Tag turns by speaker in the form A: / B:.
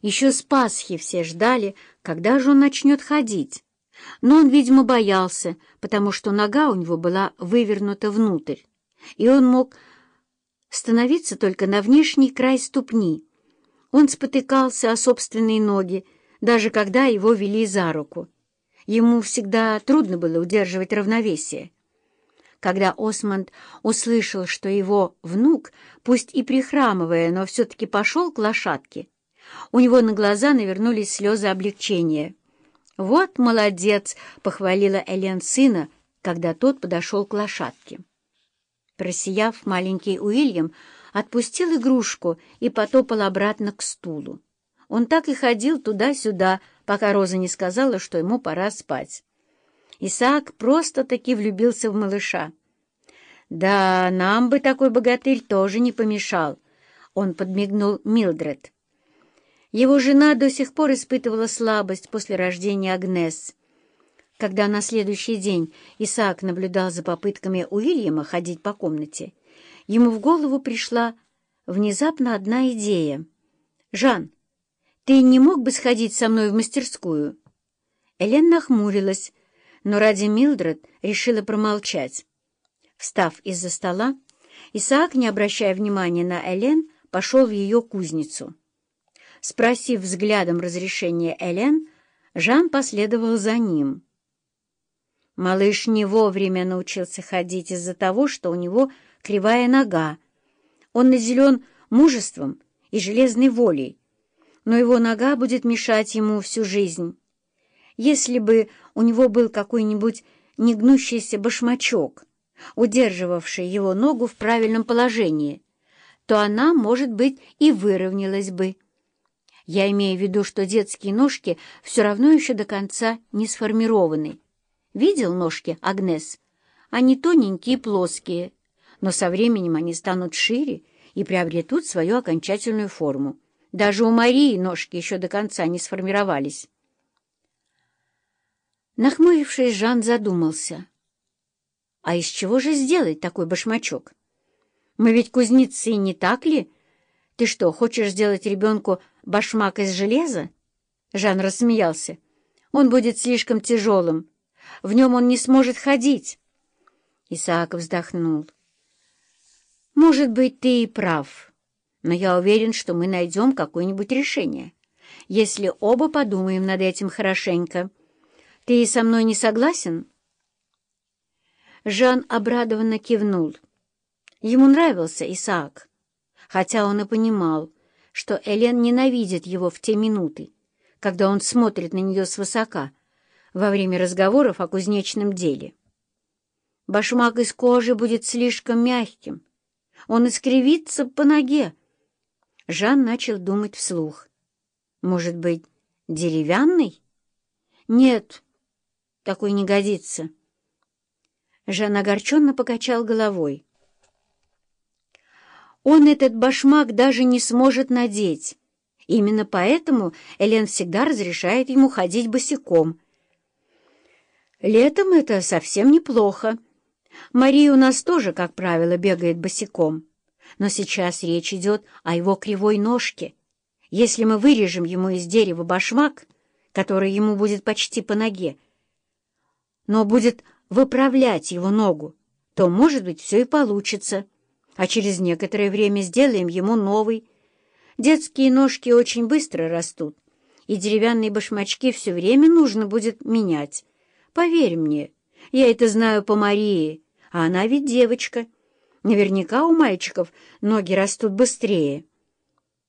A: Еще с Пасхи все ждали, когда же он начнет ходить. Но он, видимо, боялся, потому что нога у него была вывернута внутрь, и он мог становиться только на внешний край ступни. Он спотыкался о собственные ноги, даже когда его вели за руку. Ему всегда трудно было удерживать равновесие. Когда Осмонд услышал, что его внук, пусть и прихрамывая, но все-таки пошел к лошадке, у него на глаза навернулись слезы облегчения. «Вот молодец!» — похвалила Элен сына, когда тот подошел к лошадке. Просияв, маленький Уильям отпустил игрушку и потопал обратно к стулу. Он так и ходил туда-сюда, пока Роза не сказала, что ему пора спать. Исаак просто-таки влюбился в малыша. «Да, нам бы такой богатырь тоже не помешал», — он подмигнул Милдред. Его жена до сих пор испытывала слабость после рождения Агнес. Когда на следующий день Исаак наблюдал за попытками Уильяма ходить по комнате, ему в голову пришла внезапно одна идея. «Жан, ты не мог бы сходить со мной в мастерскую?» Элен нахмурилась, но ради Милдред решила промолчать. Встав из-за стола, Исаак, не обращая внимания на Элен, пошел в ее кузницу. Спросив взглядом разрешения Элен, Жан последовал за ним. Малыш не вовремя научился ходить из-за того, что у него кривая нога. Он наделен мужеством и железной волей, но его нога будет мешать ему всю жизнь. Если бы у него был какой-нибудь негнущийся башмачок, удерживавший его ногу в правильном положении, то она, может быть, и выровнялась бы. Я имею в виду, что детские ножки все равно еще до конца не сформированы. Видел ножки, Агнес? Они тоненькие и плоские, но со временем они станут шире и приобретут свою окончательную форму. Даже у Марии ножки еще до конца не сформировались. Нахмурившись, Жан задумался. А из чего же сделать такой башмачок? Мы ведь кузнецы, не так ли? Ты что, хочешь сделать ребенку башмак из железа?» Жан рассмеялся. «Он будет слишком тяжелым. В нем он не сможет ходить». Исаак вздохнул. «Может быть, ты и прав, но я уверен, что мы найдем какое-нибудь решение, если оба подумаем над этим хорошенько. Ты со мной не согласен?» Жан обрадованно кивнул. Ему нравился Исаак, хотя он и понимал, что Элен ненавидит его в те минуты, когда он смотрит на нее свысока во время разговоров о кузнечном деле. Башмак из кожи будет слишком мягким, он искривится по ноге. Жан начал думать вслух. Может быть, деревянный? Нет, такой не годится. Жан огорченно покачал головой. Он этот башмак даже не сможет надеть. Именно поэтому Элен всегда разрешает ему ходить босиком. Летом это совсем неплохо. Мария у нас тоже, как правило, бегает босиком. Но сейчас речь идет о его кривой ножке. Если мы вырежем ему из дерева башмак, который ему будет почти по ноге, но будет выправлять его ногу, то, может быть, все и получится а через некоторое время сделаем ему новый. Детские ножки очень быстро растут, и деревянные башмачки все время нужно будет менять. Поверь мне, я это знаю по Марии, а она ведь девочка. Наверняка у мальчиков ноги растут быстрее.